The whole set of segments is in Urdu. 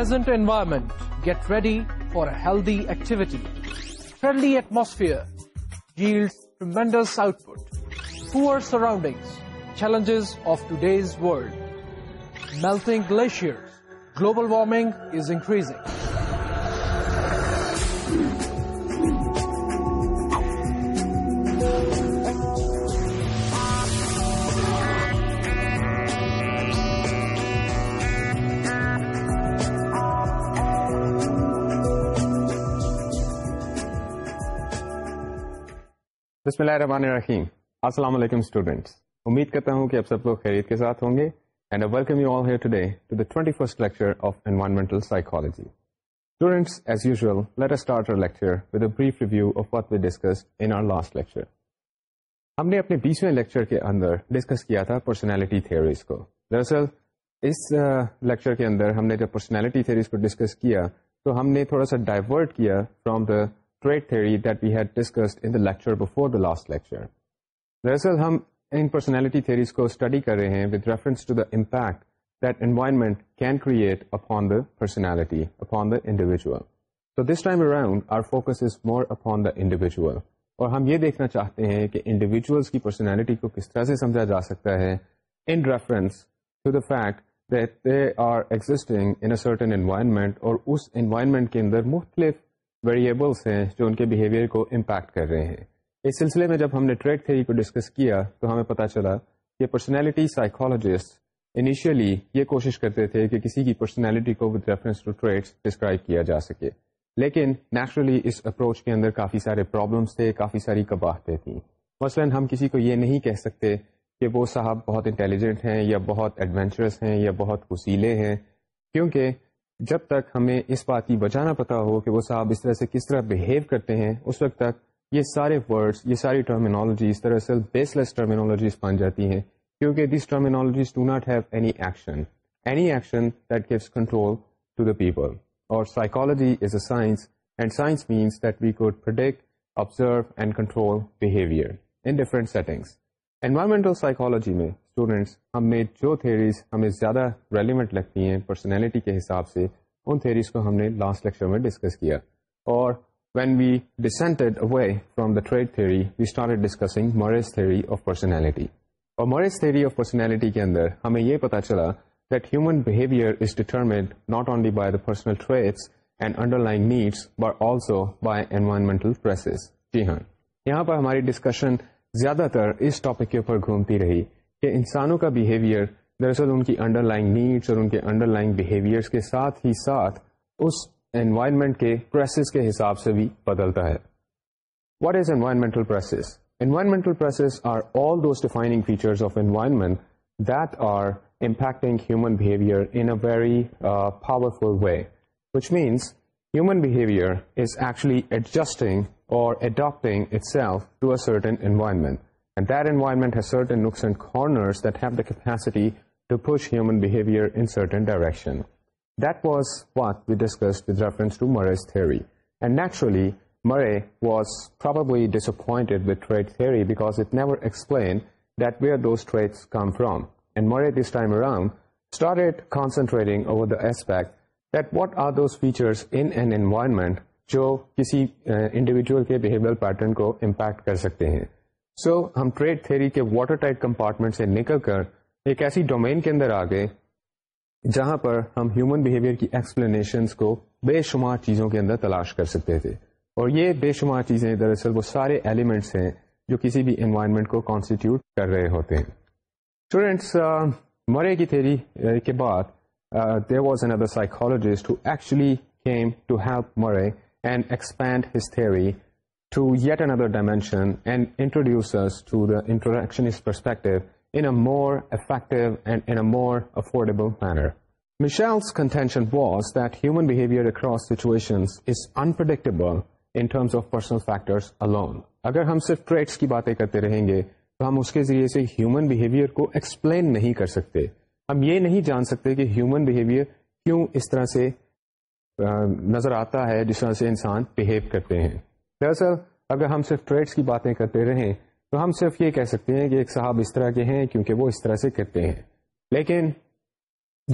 Present environment get ready for the activity friendly atmosphere jail مینڈلس out put poor surroundings challenges of take world melt glacier global warming is increasing بسم اللہ الرحمن الرحیم السلام علیکم اسٹوڈینٹس امید کرتا ہوں کہ آپ سب لوگ خیریت کے کے ساتھ ہوں گے and welcome you all here today to the lecture lecture lecture lecture of of environmental psychology students as let with brief review we discuss in last ہم نے اپنے اندر ڈسکس کیا تھا پرسنالٹی تھیوریز کو دراصل اس لیکچر کے اندر ہم نے جب پرسنالٹی تھیوریز کو ڈسکس کیا تو ہم نے تھوڑا سا ڈائیورٹ کیا from the trait that we had in the the lecture before last lecture دراصل ہم ان پرسنالٹی تھیریز کو اسٹڈی کر رہے ہیں individual more upon the individual اور ہم یہ دیکھنا چاہتے ہیں کہ انڈیویژلس کی پرسنالٹی کو کس طرح سے سمجھا جا سکتا ہے اس انوائرمنٹ کے اندر مختلف ویریبلس ہیں جو ان کے بیہیویئر کو امپیکٹ کر رہے ہیں اس سلسلے میں جب ہم نے ٹریڈ تھیری کو ڈسکس کیا تو ہمیں پتہ چلا کہ پرسنالٹی سائیکالوجسٹ انیشیلی یہ کوشش کرتے تھے کہ کسی کی پرسنالٹی کو وتھ ریفرنس ٹو ڈسکرائب کیا جا سکے لیکن نیچرلی اس اپروچ کے اندر کافی سارے پرابلمس تھے کافی ساری کباہتے تھیں مثلا ہم کسی کو یہ نہیں کہہ سکتے کہ وہ صاحب بہت انٹیلیجنٹ ہیں یا بہت ایڈونچرس ہیں یا بہت وسیلے ہیں کیونکہ جب تک ہمیں اس بات کی بجانا پتا ہو کہ وہ صاحب اس طرح سے کس طرح بہیو کرتے ہیں اس وقت تک یہ سارے ورڈس یہ ساری ٹرمینالوجیز دراصل بیس لیس ٹرمینالوجیز بن جاتی ہیں کیونکہ these terminologies do not have any action any action that gives control to the people اور psychology is a science and science means that we could observe and control behaviour in different settings environmental psychology میں اسٹوڈینٹس ہم نے جو تھیریز ہمیں زیادہ ریلیونٹ لگتی ہیں پرسنالٹی کے حساب سے ان تھیریز کو ہم نے لاسٹ لیکچر میں ڈسکس کیا اور when we we descended away from the trait start discussing Murray's theory of personality اور مورس آف پرسنالٹی کے اندر ہمیں یہ پتا چلا that human behaviour is determined not only by the personal and underlying needs but also by environmental پریسز جی ہاں یہاں پر ہماری ڈسکشن زیادہ تر اس ٹاپک کے اوپر گھومتی رہی کہ انسانوں کا بیہیویئر دراصل ان کی انڈر لائن نیڈس اور ان کے انڈر لائن بیہیویئرس کے ساتھ ہی ساتھ اس انوائرمنٹ کے پروسیس کے حساب سے بھی بدلتا ہے what is environmental process environmental process are all those defining features of environment that are impacting human behaviour in a very powerful way which means human behaviour is actually adjusting اور adapting itself to a certain environment individual کے بہیویئر پیٹرن کو امپیکٹ کر سکتے ہیں سو ہم ٹریڈ تھیری کے واٹر ٹائٹ کمپارٹمنٹ سے نکل کر ایک ایسی ڈومین کے اندر آ گئے جہاں پر ہم ہیومن بہیویئر کی ایکسپلینیشنس کو بے شمار چیزوں کے اندر تلاش کر سکتے تھے اور یہ بے شمار چیزیں دراصل وہ سارے ایلیمنٹس ہیں جو کسی بھی انوائرمنٹ کو کانسٹیٹیوٹ کر رہے ہوتے ہیں اسٹوڈینٹس مرے کی تھیری کے بعد there was another who actually came to help مرے and expand his theory through it and other ڈائمینشنڈیبل manners انڈکٹیبل factor اگر ہم صرف ٹریڈس کی باتیں کرتے رہیں گے تو ہم اس کے ذریعے سے ہیومن بہیویئر کو ایکسپلین نہیں کر سکتے ہم یہ نہیں جان سکتے کہ ہیومن بہیویئر کیوں اس طرح سے نظر آتا ہے جس طرح سے انسان بہیو کرتے ہیں دراصل اگر ہم صرف ٹریڈس کی باتیں کرتے رہیں تو ہم صرف یہ کہہ سکتے ہیں کہ ایک صاحب اس طرح کے ہیں کیونکہ وہ اس طرح سے کرتے ہیں لیکن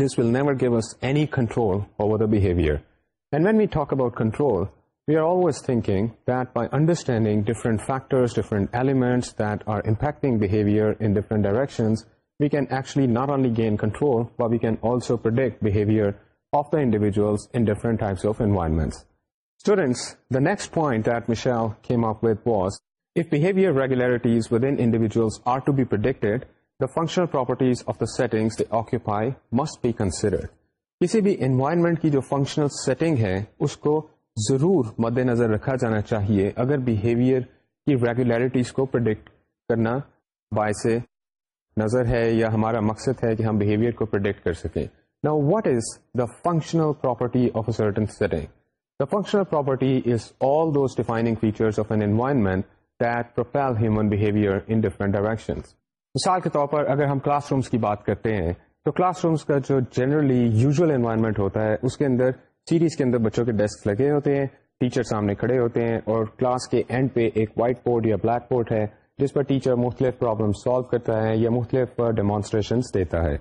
this will never give us any control over the behaviour and when we talk about control we are always thinking that by understanding different factors different elements that are impacting behaviour in different directions we can actually not only gain control we can also product of the individuals in different types of environments Students, the next point that Michelle came up with was, if behavior regularities within individuals are to be predicted, the functional properties of the settings they occupy must be considered. کسی بھی انوائرمنٹ کی جو فنکشنل سیٹنگ ہے اس کو ضرور مد نظر رکھا جانا چاہیے اگر بیہیویئر کی ریگولیرٹیز کو پرڈکٹ کرنا باعث نظر ہے یا ہمارا مقصد ہے کہ ہم بیہیویئر کو پرڈکٹ کر سکیں نا what is the functional property of a certain setting The functional property is all those defining features of an environment that propel human behavior in different directions. مثال کے طور پر اگر ہم کلاس رومس کی بات کرتے ہیں تو کلاس رومس کا جو جنرلی یوزل انوائرمنٹ ہوتا ہے اس کے اندر سیریز کے اندر بچوں کے ڈیسک لگے ہوتے ہیں ٹیچر سامنے کھڑے ہوتے ہیں اور کلاس کے اینڈ پہ ایک وائٹ بورڈ یا بلیک بورڈ ہے جس پر ٹیچر مختلف پرابلم سالو کرتا ہے یا مختلف ڈیمانسٹریشنس دیتا ہے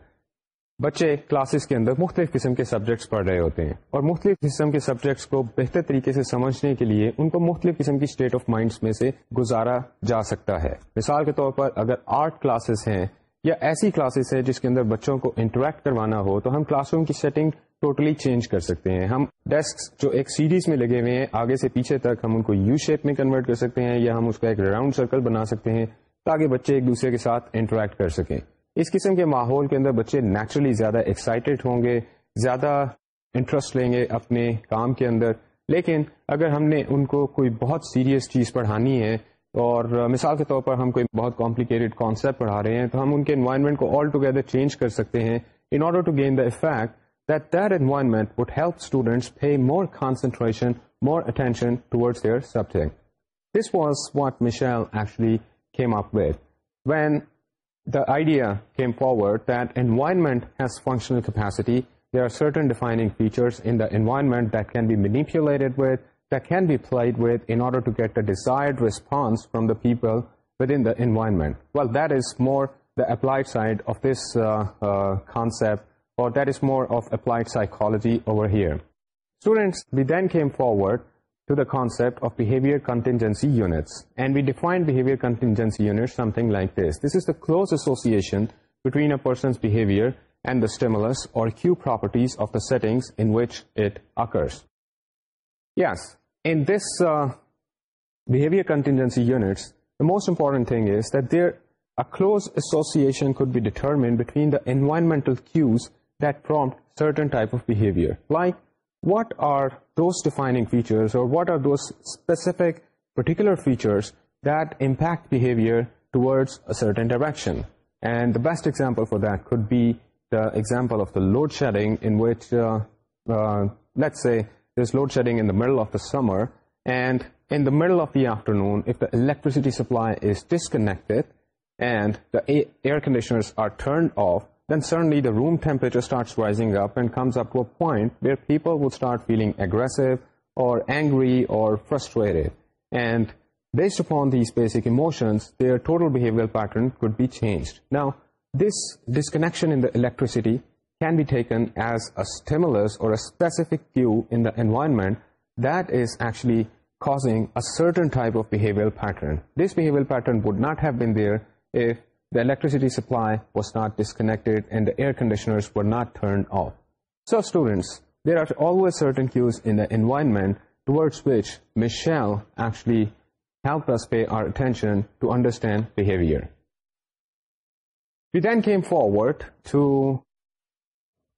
بچے کلاسز کے اندر مختلف قسم کے سبجیکٹس پڑھ رہے ہوتے ہیں اور مختلف قسم کے سبجیکٹس کو بہتر طریقے سے سمجھنے کے لیے ان کو مختلف قسم کی اسٹیٹ آف مائنڈ میں سے گزارا جا سکتا ہے مثال کے طور پر اگر آرٹ کلاسز ہیں یا ایسی کلاسز ہیں جس کے اندر بچوں کو انٹریکٹ کروانا ہو تو ہم کلاس روم کی سیٹنگ ٹوٹلی چینج کر سکتے ہیں ہم ڈیسک جو ایک سیریز میں لگے ہوئے ہیں آگے سے پیچھے تک ہم ان کو یو شیپ میں کنورٹ کر سکتے ہیں یا ہم اس کا ایک راؤنڈ سرکل بنا سکتے ہیں تاکہ بچے ایک دوسرے کے ساتھ انٹریکٹ کر سکیں اس قسم کے ماحول کے اندر بچے نیچرلی زیادہ ایکسائٹیڈ ہوں گے زیادہ انٹرسٹ لیں گے اپنے کام کے اندر لیکن اگر ہم نے ان کو کوئی بہت سیریس چیز پڑھانی ہے اور مثال کے طور پر ہم کوئی بہت کمپلیکیٹڈ کانسیپٹ پڑھا رہے ہیں تو ہم ان کے انوائرمنٹ کو آل ٹوگیدر چینج کر سکتے ہیں in order to gain the effect that their environment would help students more concentration more attention towards their subject this what Michel when the idea came forward that environment has functional capacity. There are certain defining features in the environment that can be manipulated with, that can be played with in order to get the desired response from the people within the environment. Well, that is more the applied side of this uh, uh, concept, or that is more of applied psychology over here. Students, we then came forward to the concept of بہتنسی units like this is the close ایسوسنٹوین and properties of the setting contingency units most important thing is that the close association could be determine بینوائرمنٹلٹن ٹائپ آفیویئر like what are what آرزیفک particular features that impacts and the best example for the the example of the load shedding of the summer and in middle of the afternoon the electricity supplies disconnect and conditioners are turned off then suddenly the room ٹمپریچرشن can be taken as our environment دسنگ واٹ ہیو بینر electricity supply was not disconnect and air conditioners not turned off so student certain ایمنٹس پے آر attention to understand we can came forward to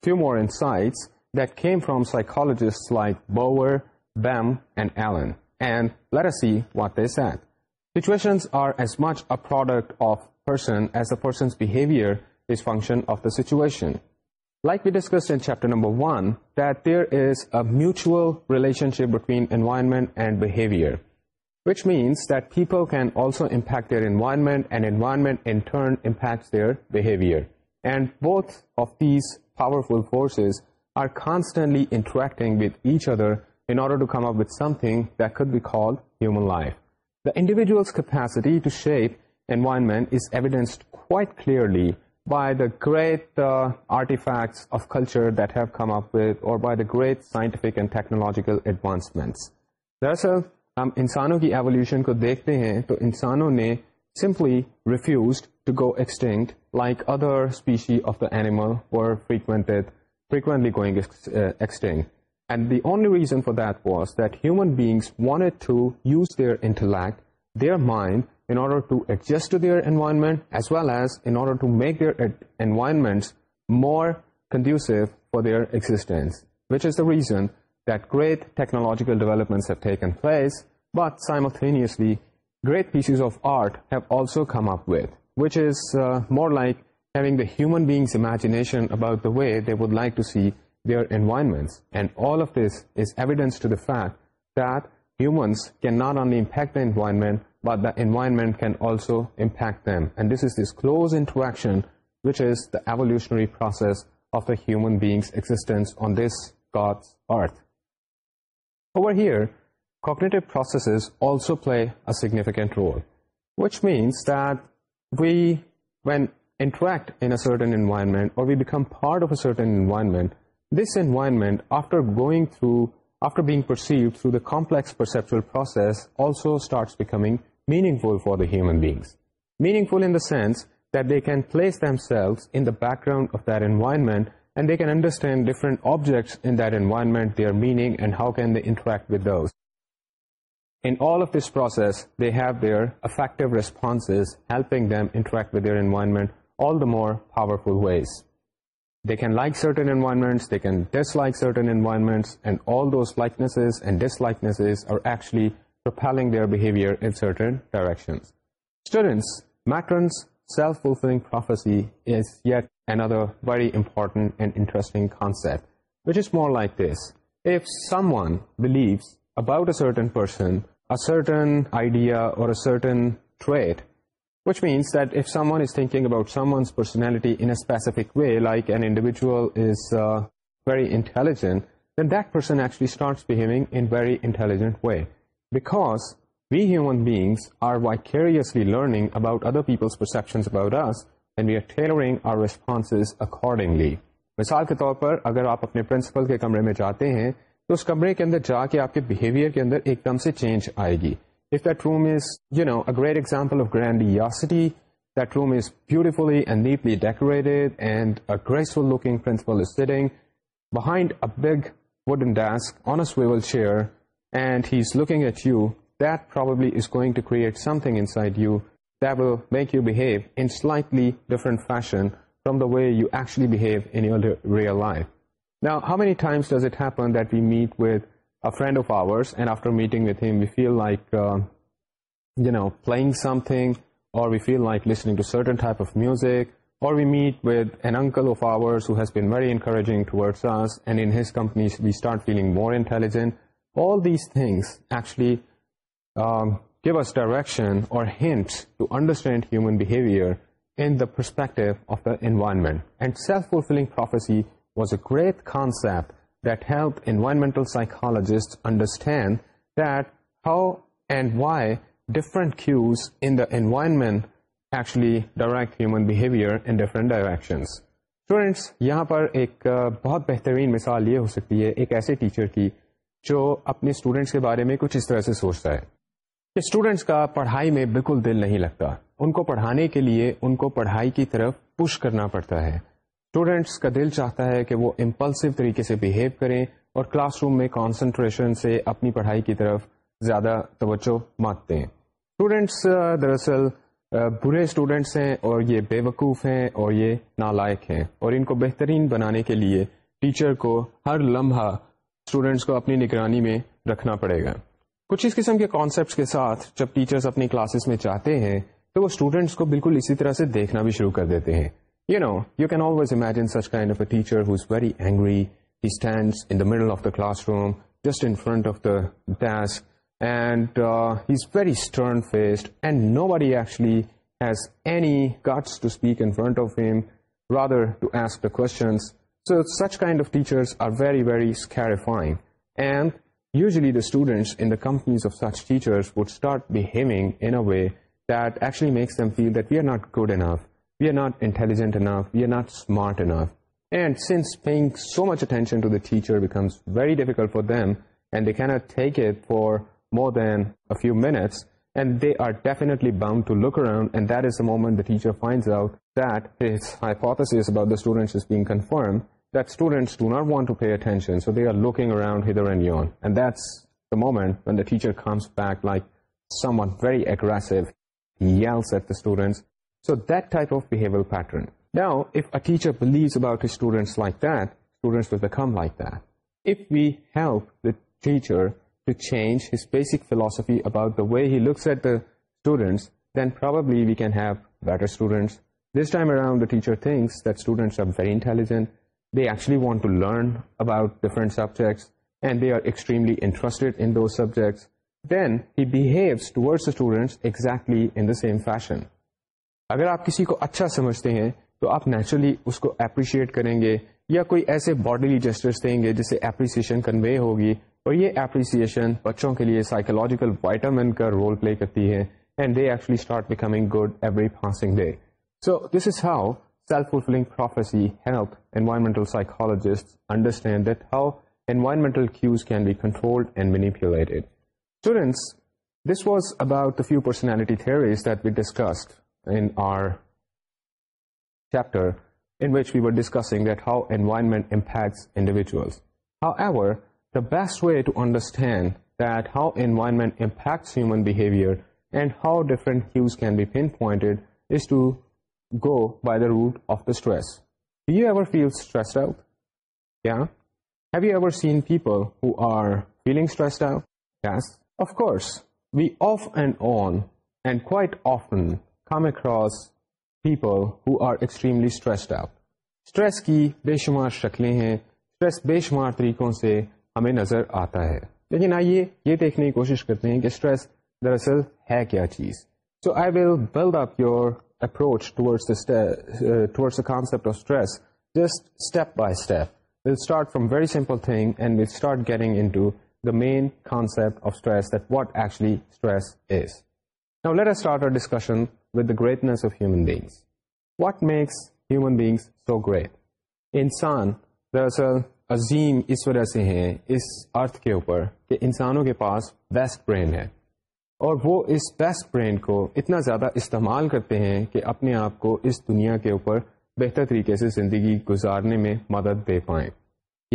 few more insights that came from psychologist like بور بیم اینڈ ایلنڈ پیرسی what set situation are as much a product of پرسنسن از اچھل ریلیشنمینٹ means people can also impact their انوائرمنٹیکٹس powerful forces are constantly interacting each ادرڈرگ could be call environment is evidenced clearly by the great artefact of culture great scientific and technological advancement دراصل ہم انسانوں کی ایولیوشن کو دیکھتے ہیں تو انسانوں نے simply refused to go extinct like other species of the animal ور فریوینٹ frequently going and the only reason for that was that human being to use their intellect their mind in order to adjust to their environment, as well as in order to make their environments more conducive for their existence, which is the reason that great technological developments have taken place, but simultaneously great pieces of art have also come up with, which is uh, more like having the human being's imagination about the way they would like to see their environments. And all of this is evidence to the fact that humans can not only impact the environment, but the environment can also impact them. And this is this close interaction, which is the evolutionary process of the human being's existence on this God's earth. Over here, cognitive processes also play a significant role, which means that we, when interact in a certain environment or we become part of a certain environment, this environment, after going through after being perceived through the complex perceptual process, also starts becoming meaningful for the human beings. Meaningful in the sense that they can place themselves in the background of that environment, and they can understand different objects in that environment, their meaning, and how can they interact with those. In all of this process, they have their affective responses helping them interact with their environment all the more powerful ways. They can like سرٹنمنٹس میکرنس ایندر ویری امپورٹنٹنگ کانسپٹ ویٹ اس مال لائک اباؤٹن پر مثال کے طور پر اگر آپ اپنے پرنسپل کے کمرے میں جاتے ہیں تو اس کمرے کے اندر جا کے آپ کے بہیویئر کے اندر ایک دم سے چینج آئے گی If that room is, a great example of grandiosity, that room is beautifully and neatly decorated and a graceful-looking principal is sitting behind a big wooden desk on a swivel chair and he's looking at you, that probably is going to create something inside you that will make you behave in slightly different fashion from the way you actually behave in your real life. Now, how many times does it happen that we meet with friend of آورڈ after meeting feel like you know playing something urgent all these تھنگلی give us direction اور hints to understand human behaviour in the perspective of داوائرمنٹ and self fulfilling prophecy was a great خان سیپ ایک بہت بہترین مثال یہ ہو سکتی ہے ایک ایسے ٹیچر کی جو اپنے اسٹوڈینٹس کے بارے میں کچھ اس طرح سے سوچتا ہے کہ اسٹوڈینٹس کا پڑھائی میں بالکل دل نہیں لگتا ان کو پڑھانے کے لیے ان کو پڑھائی کی طرف پش کرنا پڑتا ہے اسٹوڈینٹس کا دل چاہتا ہے کہ وہ امپلسو طریقے سے بہیو کریں اور کلاس روم میں کانسنٹریشن سے اپنی پڑھائی کی طرف زیادہ توجہ مانگتے ہیں اسٹوڈینٹس دراصل برے اسٹوڈینٹس ہیں اور یہ بے وقوف ہیں اور یہ نالائق ہیں اور ان کو بہترین بنانے کے لیے ٹیچر کو ہر لمحہ اسٹوڈینٹس کو اپنی نگرانی میں رکھنا پڑے گا کچھ اس قسم کے کانسیپٹس کے ساتھ جب ٹیچرس اپنی کلاسز میں چاہتے ہیں تو وہ اسٹوڈینٹس کو بالکل اسی طرح سے دیکھنا بھی شروع کر دیتے ہیں You know, you can always imagine such kind of a teacher who's very angry. He stands in the middle of the classroom, just in front of the desk, and uh, he's very stern-faced, and nobody actually has any guts to speak in front of him, rather to ask the questions. So such kind of teachers are very, very terrifying. And usually the students in the companies of such teachers would start behaving in a way that actually makes them feel that we are not good enough. Not intelligent افر not smart enough and since paying so much attention so looking so دیٹائپ آفرن ٹیچر بلیوز اباؤٹسفی اباؤٹسٹ learn about subjects and they are ایکسٹریملیڈ سبجیکٹس اگر آپ کسی کو اچھا سمجھتے ہیں تو آپ نیچرلی اس کو اپریشیٹ کریں گے یا کوئی ایسے باڈیلی جسٹس دیں گے جسے اپریسیشن کنوے ہوگی اور یہ اپریسیشن بچوں کے لیے سائیکولوجیکل وائٹامن کا رول پلے کرتی ہے and they actually start becoming good every passing day so this is how self fulfilling prophecy help environmental psychologist understand that how environmental cues can be controlled and manipulated students this was about the few personality theories that we discussed discussing that how انٹیکٹس individuals how ever best way how انمینٹرڈ to go by the route of the stress we off and on and off بے شمار شکلیں ہیں ہمیں نظر آتا ہے لیکن آئیے یہ دیکھنے کی کوشش کرتے ہیں کہ Now let us start our discussion with the greatness of human beings. What makes human beings so great? انسان دراصل عظیم اس وجہ سے ہیں اس ارتھ کے اوپر کہ انسانوں کے پاس بیسٹ برین ہے اور وہ اس بیسٹ برین کو اتنا زیادہ استعمال کرتے ہیں کہ اپنے آپ کو اس دنیا کے اوپر بہتر طریقے سے زندگی گزارنے میں مدد دے پائیں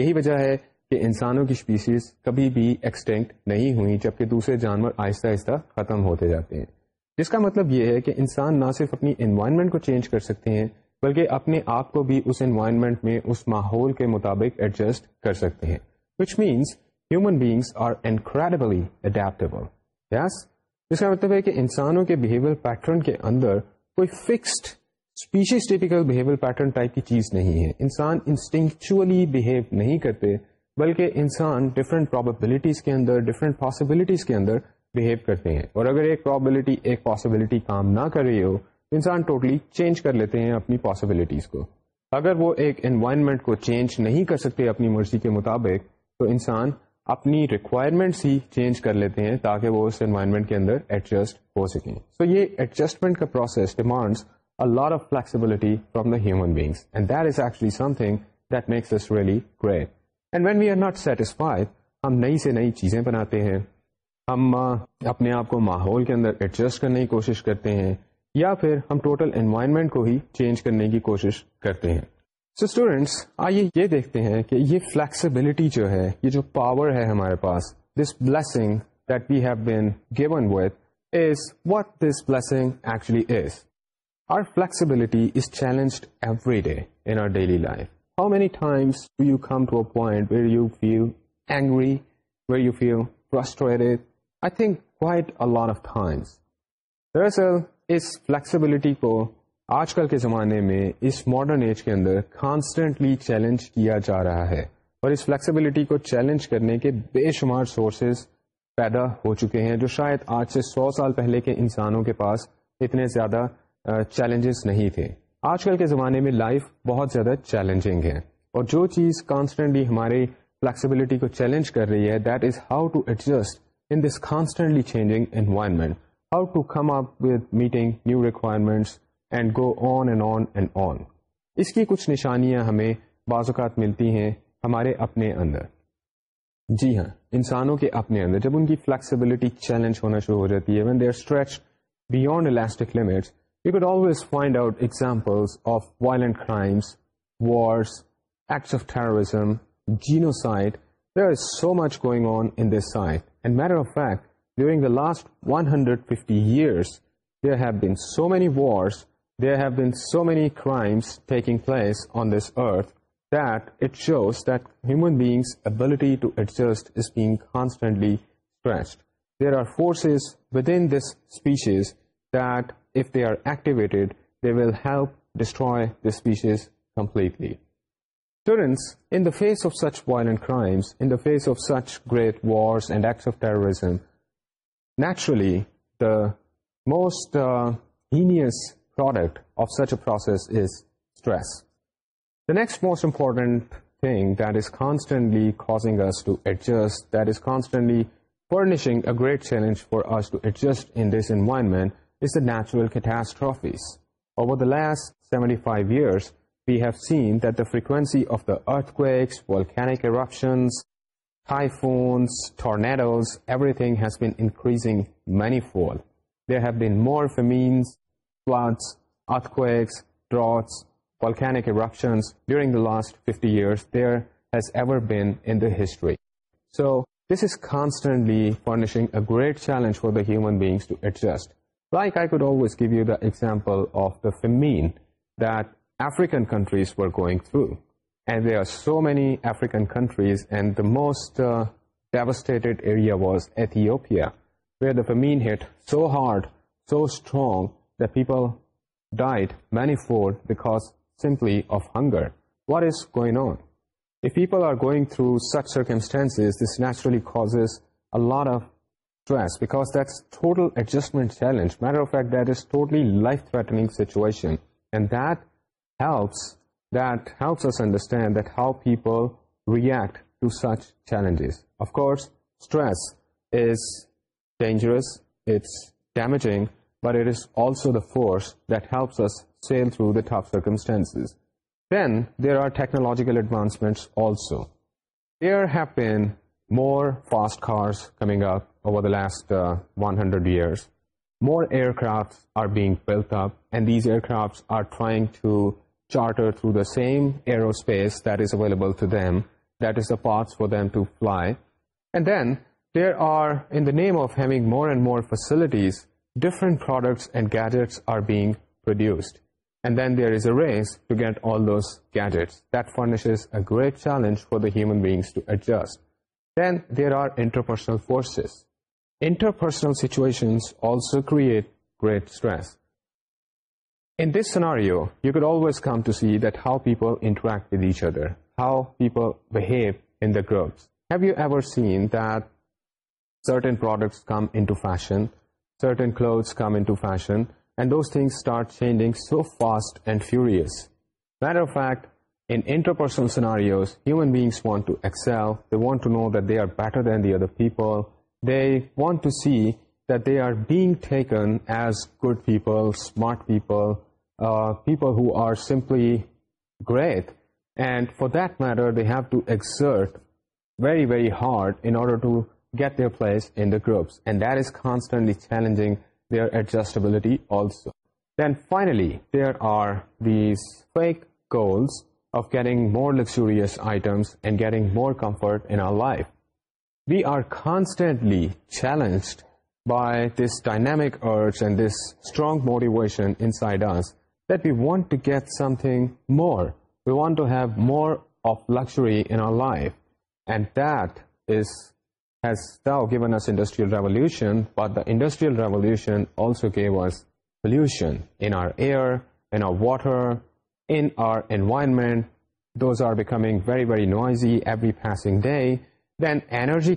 یہی وجہ ہے کہ انسانوں کی اسپیسیز کبھی بھی ایکسٹینکٹ نہیں ہوئی جبکہ دوسرے جانور آہستہ آہستہ ختم ہوتے جاتے ہیں جس کا مطلب یہ ہے کہ انسان نہ صرف اپنی انوائرمنٹ کو چینج کر سکتے ہیں بلکہ اپنے آپ کو بھی اس انوائرمنٹ میں اس ماحول کے مطابق ایڈجسٹ کر سکتے ہیں which means human beings are incredibly adaptable yes جس کا مطلب ہے کہ انسانوں کے بہیویئر پیٹرن کے اندر کوئی fixed species typical behaviour pattern type کی چیز نہیں ہے انسان انسٹنگچولی بہیو نہیں کرتے بلکہ انسان ڈفرینٹ پرابیبلٹیز کے اندر ڈفرنٹ پاسبلٹیز کے اندر بہیو کرتے ہیں اور اگر ایک پرابلٹی ایک پاسبلٹی کام نہ کر رہی ہو انسان ٹوٹلی چینج کر لیتے ہیں اپنی پاسبلٹیز کو اگر وہ ایک انوائرمنٹ کو چینج نہیں کر سکتے اپنی مرضی کے مطابق تو انسان اپنی ریکوائرمنٹس ہی چینج کر لیتے ہیں تاکہ وہ اس انوائرمنٹ کے اندر ایڈجسٹ ہو سکیں سو so یہ ایڈجسٹمنٹ کا process demands flexibility from not بینگسفائڈ ہم نئی سے نئی چیزیں بناتے ہیں ہم اپنے آپ کو ماحول کے اندر ایڈجسٹ کرنے کی کوشش کرتے ہیں یا پھر ہم ٹوٹل انوائرمنٹ کو ہی چینج کرنے کی کوشش کرتے ہیں سو اسٹوڈینٹس آئیے یہ دیکھتے ہیں کہ یہ فلیکسیبلٹی جو ہے یہ جو پاور ہے ہمارے پاس this blessing what this blessing are flexibility is challenge every day in our daily life how many times you come to point where you you feel feel angry where I think white of thorns دراصل اس فلیکسیبلٹی کو آج کل کے زمانے میں اس ماڈرن ایج کے اندر کانسٹنٹلی چیلنج کیا جا رہا ہے اور اس فلیکسیبلٹی کو چیلنج کرنے کے بے شمار سورسز پیدا ہو چکے ہیں جو شاید آج سے سو سال پہلے کے انسانوں کے پاس اتنے زیادہ چیلنجز نہیں تھے آج کل کے زمانے میں لائف بہت زیادہ چیلنجنگ ہے اور جو چیز کانسٹنٹلی ہماری فلیکسیبلٹی کو چیلنج کر رہی ہے that is how to adjust in this constantly changing environment, how to come up with meeting new requirements and go on and on and on. اس کی کچھ نشانیاں ہمیں بعض اوقات ملتی ہیں ہمارے اپنے اندر جی ہاں انسانوں کے اپنے اندر جب ان کی فلیکسیبلٹی چیلنج ہونا شروع ہو جاتی ہے when they are stretch beyond elastic limits you could always find out examples of violent crimes wars acts of terrorism genocide there is so much going on in this site And matter of fact, during the last 150 years, there have been so many wars, there have been so many crimes taking place on this earth, that it shows that human beings' ability to adjust is being constantly stretched. There are forces within this species that, if they are activated, they will help destroy the species completely. Face of such wild face of such great ward of terrorism naturally the most he next موسٹنٹ thing this constantly causing adjust this constantly furnishing a great challenge for us to adjust environment is the natural over the last seventy five years we have seen the frequency of the earthquakes there have بیس earthquakes during last fifty years ever be history so this is constantly furnishing a great challenge for the human بیئنگسٹ like I کڈوز give you دازامپل of the famine going third there are so many افریق ایپیاڈ so strong the people died many food back سیمپلیگر what is going people are going through such کمسٹینس naturally causes لڈ of choice backs this total adjustment challenge matter life threatening situation and that helps us understand that how people react to such challenges. Of course, stress is dangerous, it's damaging, but it is also the force that helps us sail through the tough circumstances. Then there are technological advancements also. There have been more fast cars coming up over the last uh, 100 years. More aircrafts are being built up, and these aircrafts are trying to charter through the same aerospace that is available to them, that is the parts for them to fly. And then there are, in the name of having more and more facilities, different products and gadgets are being produced. And then there is a race to get all those gadgets. That furnishes a great challenge for the human beings to adjust. Then there are interpersonal forces. Interpersonal situations also create great stress. How gotten سرٹنسٹ furious میٹرپرسنل سناری then the other people are bag taken as good people Uh, people who are simply great, and for that matter they have to exert very, very hard in order to get their place in the groups, and that is constantly challenging their adjustability also. Then finally, there are these fake goals of getting more luxurious items and getting more comfort in our life. We are constantly challenged by this dynamic urge and this strong motivation inside us جی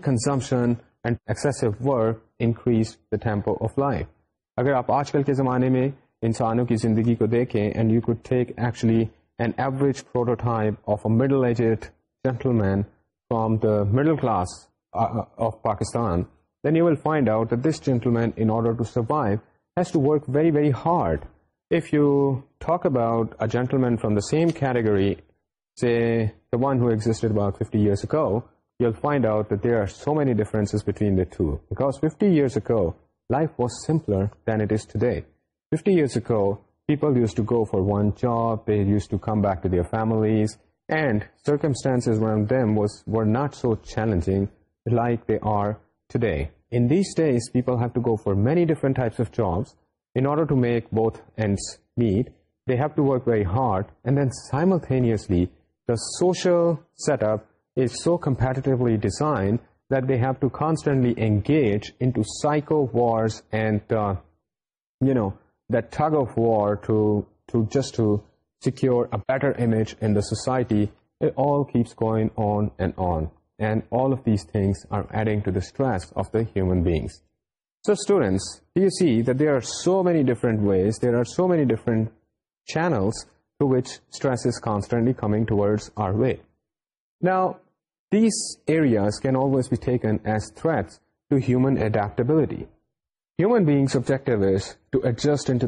consumptions the tempo of life اگر آپ آج کل کے زمانے میں انسانوں کی زندگی کو دیکھیں and you could take actually an average prototype of a middle aged gentleman from the middle class of Pakistan then you will find out this gentleman in order to to survive has work very very hard if you talk about gentleman from the same category سے there are so many differences between fifty years ago life was simpler 50 years ago, people used to go for one job, they used to come back to their families, and circumstances around them were not so challenging like they are today. In these days, people have to go for many different types of jobs in order to make both ends meet. They have to work very hard, and then simultaneously, the social setup is so competitively designed that they have to constantly engage into psycho wars and, uh, that tug of war to secure a better image in the society, it all keeps going on. And all of these things are adding to the stress of the human beings. So students, you see that there are so many different ways, there are so many different channels through which stress is constantly coming towards our way. Now, these areas can always be taken as threats to human adaptability. Human to adjustment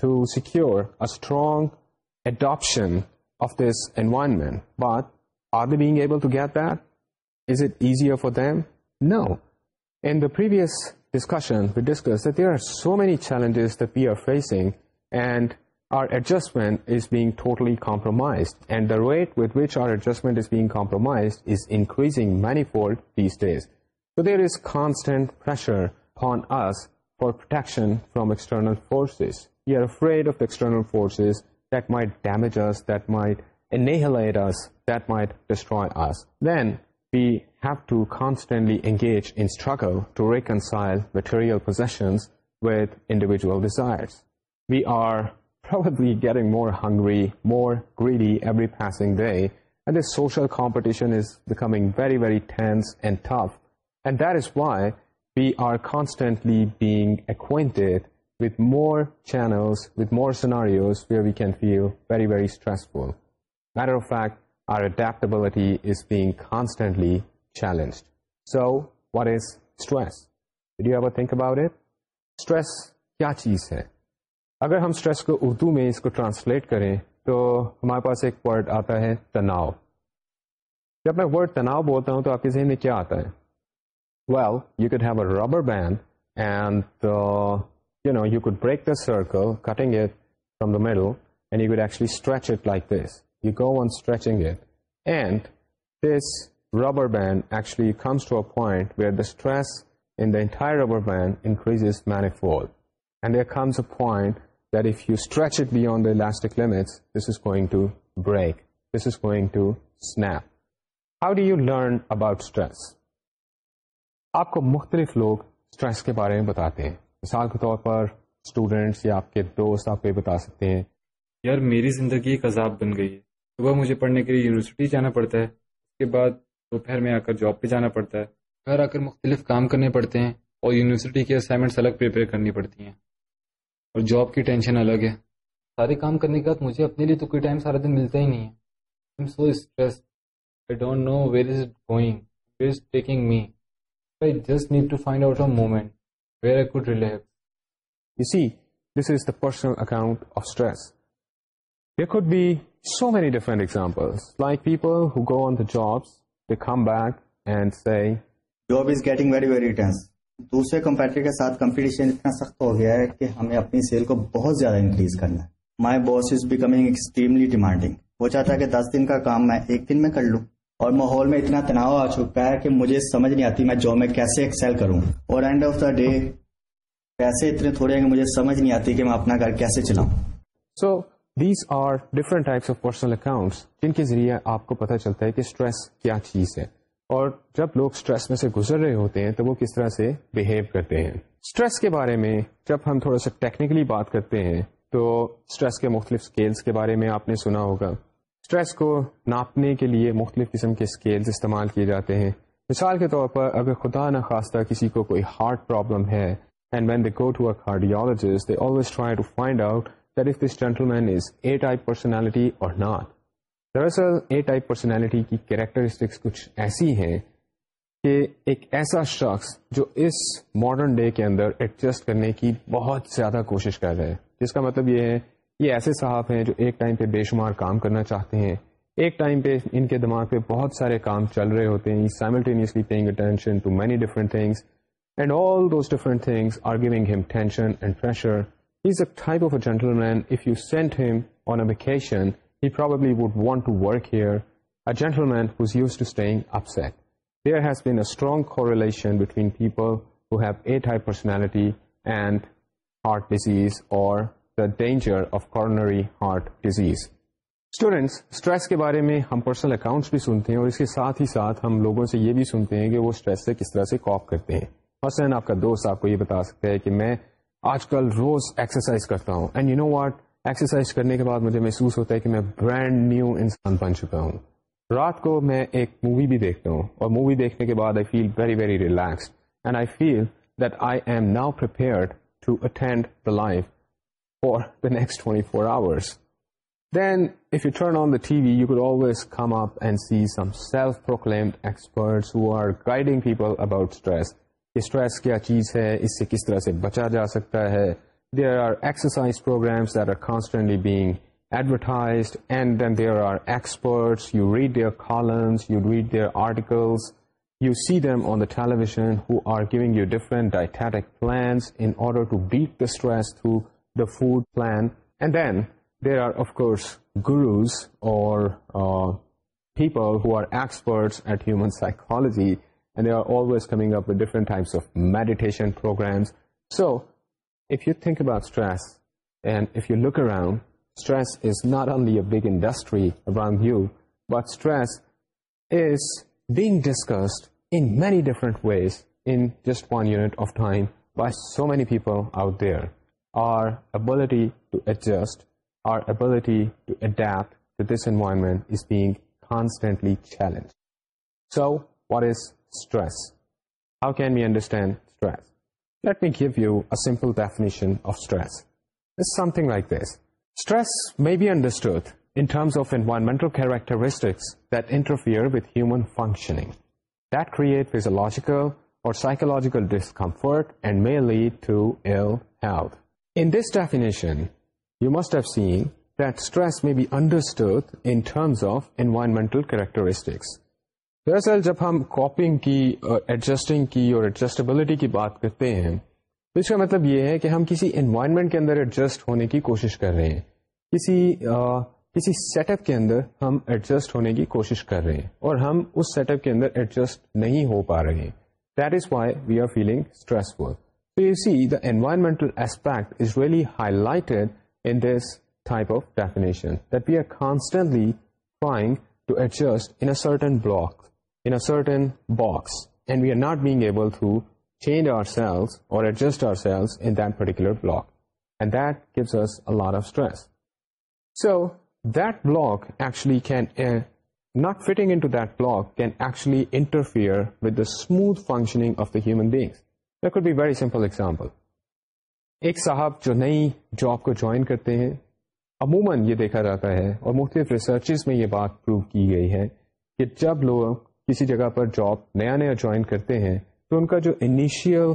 to سیکورگشن آف دس ایمنٹ able to get this اٹر for them now and داویئس discussion there are so many challenges we are facing and our adjustment totally compromise and the rate with which our adjustment compromise is increasing many Ford pace days و there is constant upon us for protection from external forces. We are afraid of external forces that might damage us, that might annihilate us, that might destroy us. Then we have to constantly engage in struggle to reconcile material possessions with individual desires. We are probably getting more hungry, more greedy every passing day, and this social competition is becoming very, very tense and tough. And that is why we are کانسٹینٹلیٹریسینٹلی challenge so what is stress کے باورے کیا چیز ہے اگر ہم اسٹریس کو اردو میں اس کو ٹرانسلیٹ کریں تو ہمارے پاس ایک ورڈ آتا ہے تناؤ جب میں ورڈ تناؤ بولتا ہوں تو آپ کے ذہن میں کیا آتا ہے Well, you could have a rubber band and, uh, you could break the circle, cutting it from the middle, and you could actually stretch it like this. You go on stretching it, and this rubber band actually comes to a point where the stress in the entire rubber band increases manifold. And there comes a point that if you stretch it beyond the elastic limits, this is going to break. This is going to snap. How do you learn about stress? آپ کو مختلف لوگ اسٹریس کے بارے میں بتاتے ہیں مثال کے طور پر اسٹوڈینٹس یا آپ کے دوست آپ کو یہ بتا سکتے ہیں یار میری زندگی ایک عذاب بن گئی ہے صبح مجھے پڑھنے کے لیے یونیورسٹی جانا پڑتا ہے اس کے بعد دوپہر میں آ کر جاب پہ جانا پڑتا ہے گھر آ کر مختلف کام کرنے پڑتے ہیں اور یونیورسٹی کے اسائنمنٹس الگ پریپئر کرنی پڑتی ہیں اور جاب کی ٹینشن الگ ہے سارے کام کرنے کے بعد مجھے اپنے لیے تو کوئی ٹائم سارا دن ملتا ہی نہیں ہے I just need to find out a moment where I could relax. You see, this is the personal account of stress. There could be so many different examples, like people who go on the jobs, they come back and say, Job is getting very, very tense. دوسرے کمپیٹر کے ساتھ کمپٹیشن اتنا سخت ہو گیا ہے کہ ہمیں اپنی سیل کو بہت زیادہ انکریز کرنا ہے my boss is becoming extremely demanding وہ چاہتا ہے کہ دس دن کا کام میں ایک دن میں کر لوں اور ماحول میں اتنا تناؤ آ چکا ہے کہ مجھے سمجھ نہیں آتی میں جاب میں کیسے ایکسل کروں اور اینڈ آف دا ڈے پیسے اتنے تھوڑے ہیں کہ مجھے سمجھ نہیں آتی کہ میں اپنا گھر کیسے چلاؤں so these are different types of personal account جن کے ذریعے آپ کو پتا چلتا ہے کہ اسٹریس کیا چیز ہے اور جب لوگ اسٹریس میں سے گزر رہے ہوتے ہیں تو وہ کس طرح سے بہیو کرتے ہیں اسٹریس کے بارے میں جب ہم تھوڑا سا ٹیکنیکلی بات کرتے ہیں تو اسٹریس کے مختلف اسکیلس کے بارے میں آپ نے سنا ہوگا اسٹریس کو ناپنے کے لیے مختلف قسم کے اسکیلز استعمال کیے جاتے ہیں مثال کے طور پر اگر خدا نخواستہ کسی کو کوئی ہارٹ پرابلم ہے and when they they go to to always try find out that if this gentleman is a type personality اور ناٹ دراصل اے ٹائپ پرسنالٹی کی کریکٹرسٹکس کچھ ایسی ہیں کہ ایک ایسا شخص جو اس ماڈرن ڈے کے اندر ایڈجسٹ کرنے کی بہت زیادہ کوشش کر رہا ہے جس کا مطلب یہ ہے یہ ایسے صاحب ہیں جو ایک ٹائم پہ بے شمار کام کرنا چاہتے ہیں ایک ٹائم پہ ان کے دماغ پہ بہت سارے کام چل رہے ہوتے ہیں simultaneously paying attention to many different things and all those different things are giving ہم tension and pressure is a type of a gentleman if you sent him on a vacation he probably would want to work here a gentleman who's used to staying upset there has been a strong correlation between people who have a type personality and heart disease اور danger of coronary heart disease students stress کے بارے میں ہم پرسنل اکاؤنٹس بھی سنتے ہیں اور اس کے ساتھ ہی ساتھ ہم لوگوں سے یہ بھی سنتے ہیں کہ وہ سے سے کس طرح کرتے ہیں مثلاً آپ کا دوست آپ کو یہ بتا سکتا ہے کہ میں آج کل روز ایکسرسائز کرتا ہوں and you know what exercise کرنے کے بعد مجھے محسوس ہوتا ہے کہ میں برانڈ نیو انسان بن چکا ہوں رات کو میں ایک مووی بھی دیکھتا ہوں اور مووی دیکھنے کے بعد I feel very very relaxed and I feel that I am now prepared to attend the life next twenty four hours on the T we use come اپن سیلفرٹلی being advertise and then there are expert you read their articles you see them on the television you different plans under to beat the stress food plan then there are of course gurus اور فنشنگ دیٹ کریٹ فیزلوجیکل اور سائکلوجیکل ڈسکمفرٹ میئر In this definition, you must have seen that stress may be understood in terms of environmental characteristics. دراصل جب ہم کاپنگ کی اور ایڈجسٹنگ کی اور ایڈجسٹیبلٹی کی بات کرتے ہیں تو اس کا مطلب یہ ہے کہ ہم کسی انوائرمنٹ کے اندر ایڈجسٹ ہونے کی کوشش کر رہے ہیں کسی کسی سیٹ اپ کے اندر ہم ایڈجسٹ ہونے کی کوشش کر رہے ہیں اور ہم اس سیٹ اپ کے اندر ایڈجسٹ نہیں ہو پا رہے ہیں that is why we are feeling stressful So you see, the environmental aspect is really highlighted in this type of definition, that we are constantly trying to adjust in a certain block, in a certain box, and we are not being able to change ourselves or adjust ourselves in that particular block, and that gives us a lot of stress. So that block actually can, eh, not fitting into that block can actually interfere with the smooth functioning of the human beings. Could be very simple example ایک صاحب جو نئی جاب کو جوائن کرتے ہیں عموماً یہ دیکھا جاتا ہے اور مختلف ریسرچز میں یہ بات پروو کی گئی ہے کہ جب لوگ کسی جگہ پر جاب نیا نیا جوائن کرتے ہیں تو ان کا جو انیشیل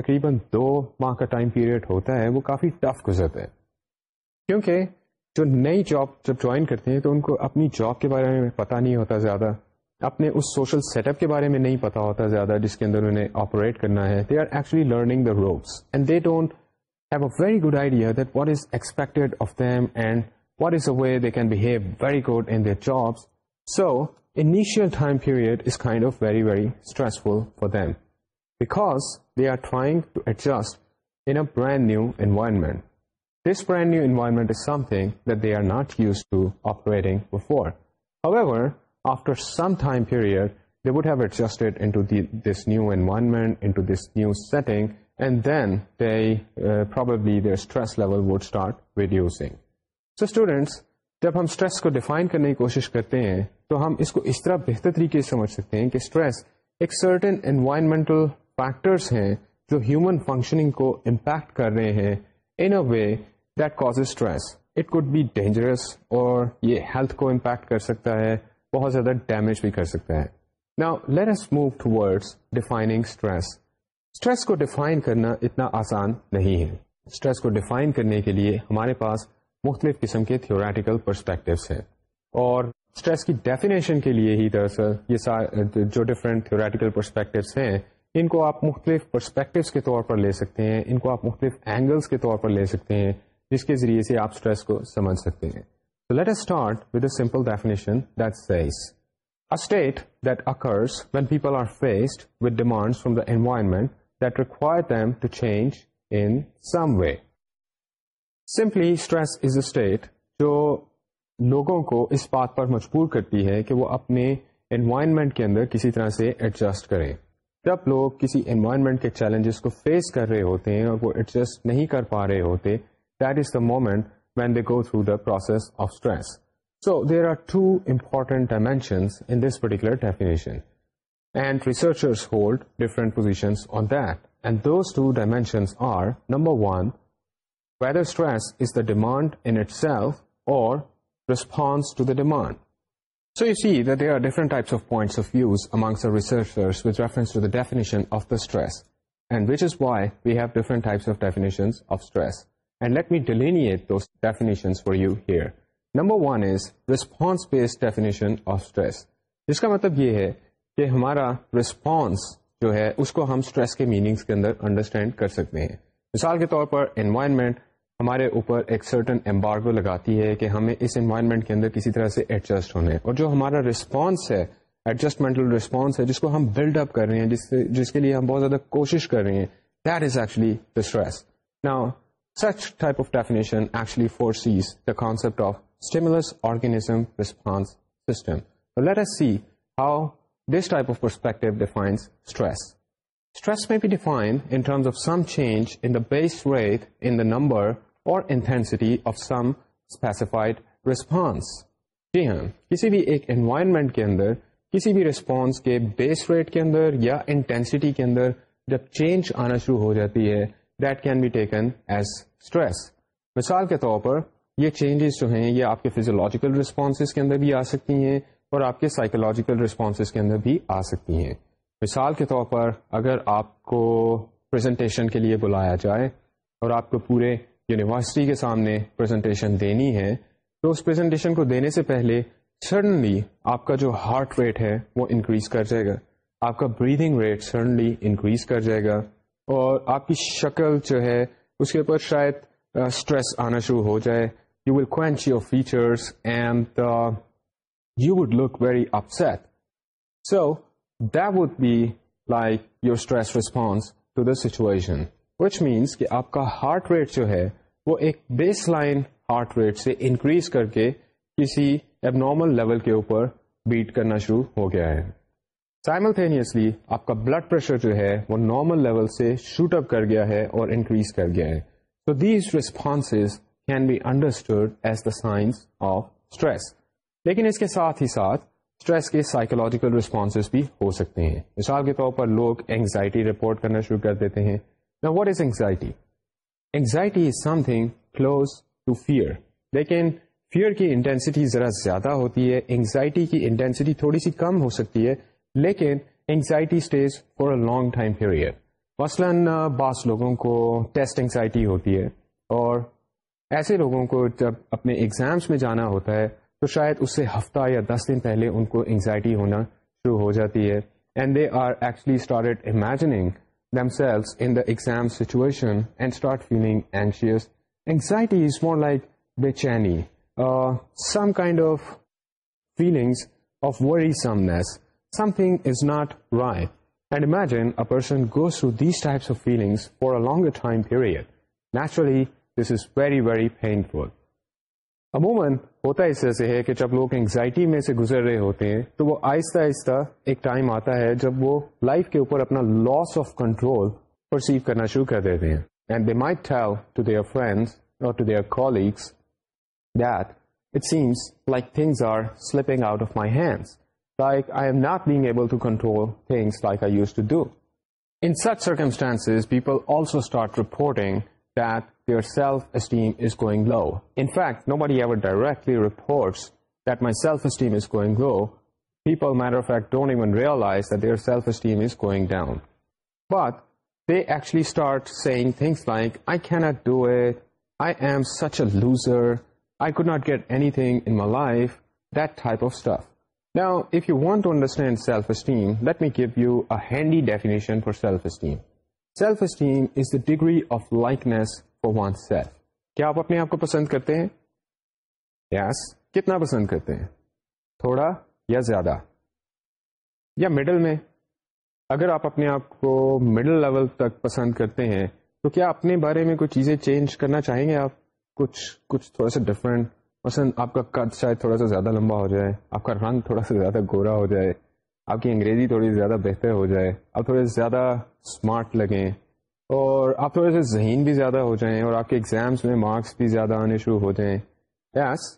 تقریباً دو ماہ کا ٹائم پیریڈ ہوتا ہے وہ کافی ٹف گزرتا ہے کیونکہ جو نئی جاب جب جوائن کرتے ہیں تو ان کو اپنی جاب کے بارے میں پتہ نہیں ہوتا زیادہ اپنے اس سوشل سیٹ اپ کے بارے میں نہیں پتا ہوتا زیادہ جس کے اندر انہیں آپریٹ کرنا ہے they are actually learning the ropes and they don't have a very good idea that what is expected of them and what is a way they can behave very good in their jobs so initial time period is kind of very very stressful for them because they are trying to adjust in a brand new environment this brand new environment is something that they are not used to operating before However, after some time period, they would have adjusted into the, this new environment, into this new setting, and then they uh, probably their stress level would start reducing. So students, جب ہم اسٹریس کو ڈیفائن کرنے کی کوشش کرتے ہیں تو ہم اس کو اس طرح بہتر طریقے سے سمجھ سکتے ہیں کہ اسٹریس ایک سرٹن انوائرمنٹل فیکٹرس ہیں جو ہیومن فنکشننگ کو امپیکٹ کر رہے ہیں in a way that cause stress it could be dangerous اور یہ ہیلتھ کو امپیکٹ کر سکتا ہے بہت زیادہ ڈیمیج بھی کر سکتا ہے نا let us to words defining stress stress کو ڈیفائن کرنا اتنا آسان نہیں ہے اسٹریس کو ڈیفائن کرنے کے لیے ہمارے پاس مختلف قسم کے تھیوریٹیکل پرسپیکٹوس ہیں اور اسٹریس کی ڈیفینیشن کے لیے ہی دراصل یہ جو ڈفرینٹ تھیوریٹیکل پرسپیکٹوس ہیں ان کو آپ مختلف پرسپیکٹوس کے طور پر لے سکتے ہیں ان کو آپ مختلف اینگلس کے طور پر لے سکتے ہیں جس کے ذریعے سے آپ اسٹریس کو سمجھ سکتے ہیں let start to people are some with demand stress is is a جو لوگوں کو اس بات پر مجبور کرتی ہے کہ وہ اپنے انوائرمنٹ کے اندر کسی طرح سے ایڈجسٹ کریں جب لوگ کسی انوائرمنٹ کے چیلنجز کو فیس کر رہے ہوتے ہیں اور وہ ایڈجسٹ نہیں کر پا رہے ہوتے that is the moment when go through the process of stress so there are two important dimensions this particular ڈیفینےشنڈ researchers hold different position on دینڈ those two dimensions response to demand so see there are different points which is why we have differences And let me delineate those definitions for you here. Number one is response-based definition of stress. This means that our response جو ہے اس کو ہم سٹریس کے میننگز کے اندر انڈرسٹینڈ کر سکتے ہیں مثال کے طور پر انوائرمنٹ ہمارے اوپر ایک سرٹن امبارگو لگاتی ہے کہ ہمیں اس انوائرمنٹ کے اندر کسی طرح سے ایڈجسٹ ہونے اور جو ہمارا رسپانس ہے ایڈجسٹمنٹل رسپانس ہے جس کو ہم بلڈ اپ کر رہے ہیں جس, جس کے لیے ہم بہت زیادہ کوشش کر رہے ہیں that is actually the stress نا such type of definition actually foresees the concept of stimulus organism response system. So let us see how this type of perspective defines stress. Stress may be defined in terms of some change in the base rate in the number or intensity of some specified response. جی ہاں کسی بھی ایک انوائرمنٹ کے اندر کسی بھی ریسپانس کے بیس ریٹ کے اندر یا انٹینسٹی کے اندر جب چینج آنا شروع ہو جاتی ہے that can be taken as stress مثال کے طور پر یہ چینجز جو ہیں یہ آپ کے فیزیلوجیکل رسپانسز کے اندر بھی آ سکتی ہیں اور آپ کے سائیکولوجیکل رسپانسز کے اندر بھی آ سکتی ہیں مثال کے طور پر اگر آپ کو پریزنٹیشن کے لیے بلایا جائے اور آپ کو پورے یونیورسٹی کے سامنے پریزنٹیشن دینی ہے تو اس پریزنٹیشن کو دینے سے پہلے سڈنلی آپ کا جو ہارٹ ریٹ ہے وہ انکریز کر جائے گا آپ کا بریدنگ ریٹ سڈنلی انکریز کر جائے گا اور آپ کی شکل جو ہے اس کے اوپر شاید اسٹریس آنا شروع ہو جائے you will quench your features and you would look very upset so that would be like your stress response to the situation which means کہ آپ کا ہارٹ ریٹ جو ہے وہ ایک بیس لائن ہارٹ ریٹ سے انکریز کر کے کسی اب نارمل لیول کے اوپر بیٹ کرنا شروع ہو گیا ہے سائملٹینیسلی آپ کا بلڈ پریشر جو ہے وہ نارمل لیول سے شوٹ اپ کر گیا ہے اور انکریز کر گیا ہے these response can be as the signs of stress لیکن اس کے ساتھ ہی ساتھ اسٹریس کے سائیکولوجیکل ریسپانس بھی ہو سکتے ہیں مثال کے طور پر لوگ اینگزائٹی رپورٹ کرنا شروع کر دیتے ہیں what is anxiety anxiety is something close to fear لیکن فیئر کی انٹینسٹی ذرا زیادہ ہوتی ہے anxiety کی انٹینسٹی تھوڑی سی کم ہو سکتی ہے لیکن anxiety stays for a long time period مثلاً بعض لوگوں کو ٹیسٹ اینگزائٹی ہوتی ہے اور ایسے لوگوں کو جب اپنے ایگزامس میں جانا ہوتا ہے تو شاید اس سے ہفتہ یا دس دن پہلے ان کو اینگزائٹی ہونا شروع ہو جاتی ہے and they are actually start imagining in the exam situation and start feeling anxious anxiety is more like بے چینی some kind of feelings of وری سمنیس something is not right. And imagine a person goes through these types of feelings for a longer time period. Naturally, this is very, very painful. عموماً ہوتا اس طرح سے ہے کہ جب لوگ انگزائٹی میں سے گزر رہے ہوتے ہیں تو وہ آہستہ آہستہ ایک ٹائم آتا ہے جب وہ لائف کے اوپر اپنا لاس آف کنٹرول پرسیو کرنا شروع کر دیتے ہیں and they might to their friends اور to their colleagues that it seems like things are slipping out of my hands realize they're going down but they ایچولی start seeing things like I can it do it I am such a loser I could not get anything in my life that type of stuff yes. تھوڑا یا زیادہ یا مڈل میں اگر آپ اپنے آپ کو مڈل لیول تک پسند کرتے ہیں تو کیا اپنے بارے میں کچھ چیزیں چینج کرنا چاہیں گے آپ کچھ کچھ تھوڑا سا ڈفرینٹ مثلاً آپ کا قد شاید تھوڑا سا زیادہ لمبا ہو جائے آپ کا رنگ تھوڑا سا زیادہ گورا ہو جائے آپ کی انگریزی تھوڑی زیادہ بہتر ہو جائے آپ تھوڑے زیادہ اسمارٹ لگیں اور آپ تھوڑے سے ذہین بھی زیادہ ہو جائیں اور آپ کے ایگزامس میں مارکس بھی زیادہ آنے شروع ہو جائیں yes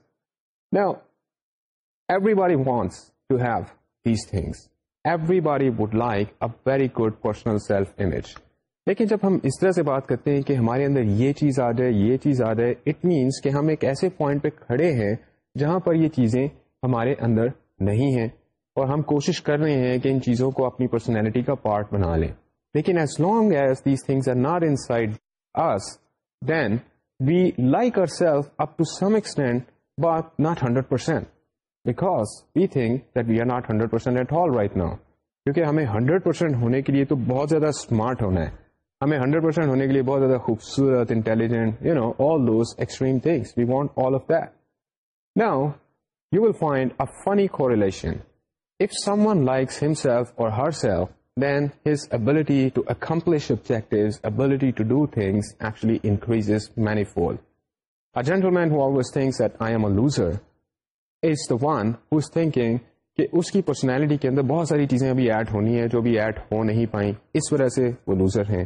everybody wants to have these things everybody would like a very good personal self image لیکن جب ہم اس طرح سے بات کرتے ہیں کہ ہمارے اندر یہ چیز آ جائے یہ چیز آ جائے اٹ مینس کہ ہم ایک ایسے پوائنٹ پہ کھڑے ہیں جہاں پر یہ چیزیں ہمارے اندر نہیں ہیں اور ہم کوشش کر رہے ہیں کہ ان چیزوں کو اپنی پرسنالٹی کا پارٹ بنا لیں لیکن as long as these things we like our self up to some extent but not hundred percent because we think that we are not hundred percent at all right now کیونکہ ہمیں ہنڈریڈ پرسینٹ ہونے کے لیے تو بہت زیادہ اسمارٹ ہونا ہے ہمیں ہنڈریڈ پرسینٹ ہونے کے لیے بہت زیادہ خوبصورت intelligent you know all all those extreme things we want of that now you will find a funny correlation if someone likes himself اور herself then his ability ability to to accomplish do things actually many fool relation gentle مینگزر از دو کہ اس کی پرسنالٹی کے اندر بہت ساری چیزیں ابھی ایڈ ہونی ہے جو ابھی ایڈ ہو نہیں پائیں اس وجہ سے وہ لوزر ہیں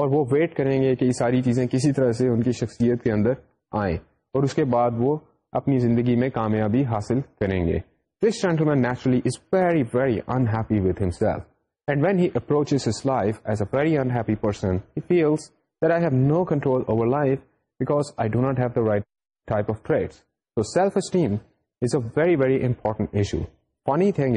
اور وہ ویٹ کریں گے کہ یہ ساری چیزیں کسی طرح سے ان کی شخصیت کے اندر آئیں اور اس کے بعد وہ اپنی زندگی میں کامیابی حاصل کریں گے this gentleman naturally is very very unhappy with when he approach his life as a a very very very unhappy person he feels that that I I have have no control over life because do not the right type of self esteem is is important issue funny thing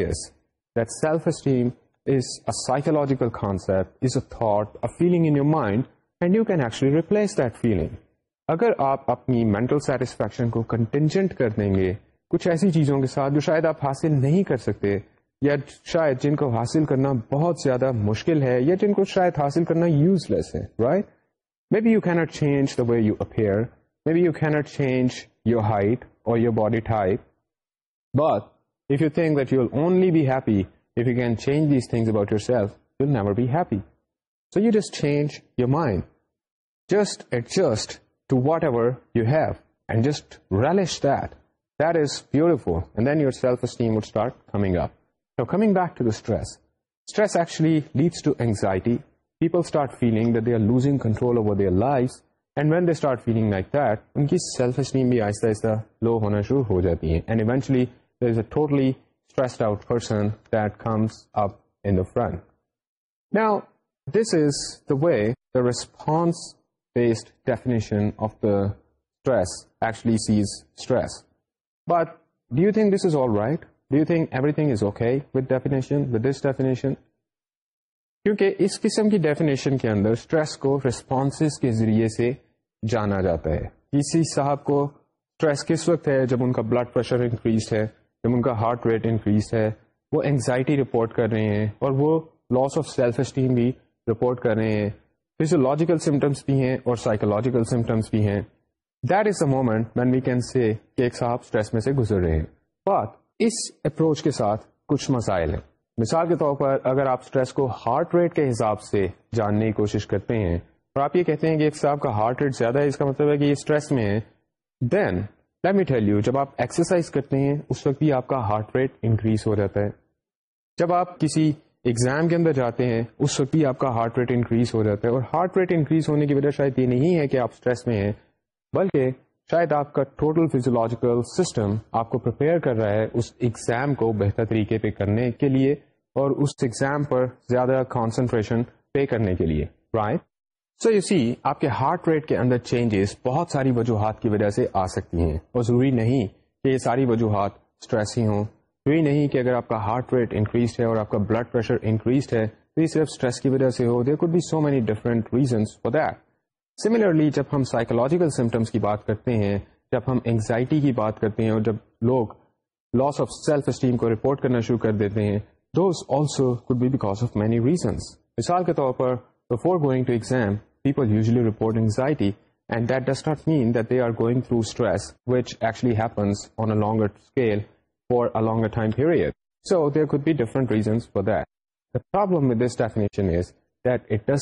self esteem psychological concept is a feeling mind and you کینچلی replace اگر آپ اپنی مینٹل سیٹسفیکشن کو کنٹینجنٹ کر دیں گے کچھ ایسی چیزوں کے ساتھ جو شاید آپ حاصل نہیں کر سکتے یا شاید جن کو حاصل کرنا بہت زیادہ مشکل ہے یا جن کو شاید حاصل کرنا یوز لیس ہے right may be you can't change the way you may be you can't change your height اور your body type but if you think that you will only be happy if you can change these things about your سیلفر be happy so you just change your mind just adjust to whatever then your leads to anxiety people feeling control over their life when they start feeling like that ان کی سیلف اسٹیم بھی آہستہ آہستہ لو ہونا شروع ہو جاتی ہے stressed out person that comes up in the front. Now, this is the way the response-based definition of the stress actually sees stress. But do you think this is all right? Do you think everything is okay with definition, with this definition? کیونکہ اس قسم کی ڈیفینیشن کے اندر سٹریس کو ریسپانسز کے ذریعے سے جانا جاتا ہے کسی صاحب کو سٹریس کس وقت ہے جب ان کا بلڈ پریشر انکریز ہے جب ان کا ہارٹ ریٹ انکریز ہے وہ انگزائٹی رپورٹ کر رہے ہیں اور وہ لاس آف سیلف اسٹیم بھی رپورٹ کر رہے ہیں فیزیولوجیکل سمٹمس بھی ہیں اور سائیکولوجیکل سمٹمس بھی ہیں that is a moment main we can see کہ ایک صاحب اسٹریس میں سے گزر رہے ہیں بات اس اپروچ کے ساتھ کچھ مسائل ہیں مثال کے طور پر اگر آپ اسٹریس کو ہارٹ ریٹ کے حساب سے جاننے کی کوشش کرتے ہیں اور آپ یہ کہتے ہیں کہ ایک صاحب کا ہارٹ ریٹ زیادہ ہے اس کا مطلب ہے کہ یہ اسٹریس میں ہے دین جب آپ ایکسرسائز کرتے ہیں اس وقت بھی آپ کا ہارٹ ریٹ انکریز ہو جاتا ہے جب آپ کسی ایگزام کے اندر جاتے ہیں اس وقت بھی آپ کا ہارٹ ریٹ انکریز ہو جاتا ہے اور ہارٹ ریٹ انکریز ہونے کی وجہ شاید یہ نہیں ہے کہ آپ اسٹریس میں ہیں بلکہ شاید آپ کا ٹوٹل فیزولوجیکل سسٹم آپ کو پرپیئر کر رہا ہے اس ایگزام کو بہتر طریقے پہ کرنے کے لیے اور اس ایگزام پر زیادہ کانسنٹریشن پے کرنے کے لیے right right? So you see آپ کے ہارٹ ریٹ کے اندر چینجز بہت ساری وجوہات کی وجہ سے آ سکتی ہیں اور ضروری نہیں کہ یہ ساری وجوہات اسٹریس ہی ہوں ضروری نہیں کہ اگر آپ کا ہارٹ ریٹ انکریز ہے اور آپ کا بلڈ پریشر انکریزڈ ہے تو یہ صرف اسٹریس کی وجہ سے ہو there be so many different reasons for that similarly جب ہم سائیکولوجیکل سمٹمس کی بات کرتے ہیں جب ہم انگزائٹی کی بات کرتے ہیں اور جب لوگ لاس آف سیلف اسٹیم کو رپورٹ کرنا شروع کر دیتے ہیں those also could be because of many reasons مثال کے طور پر before going to exam so there be different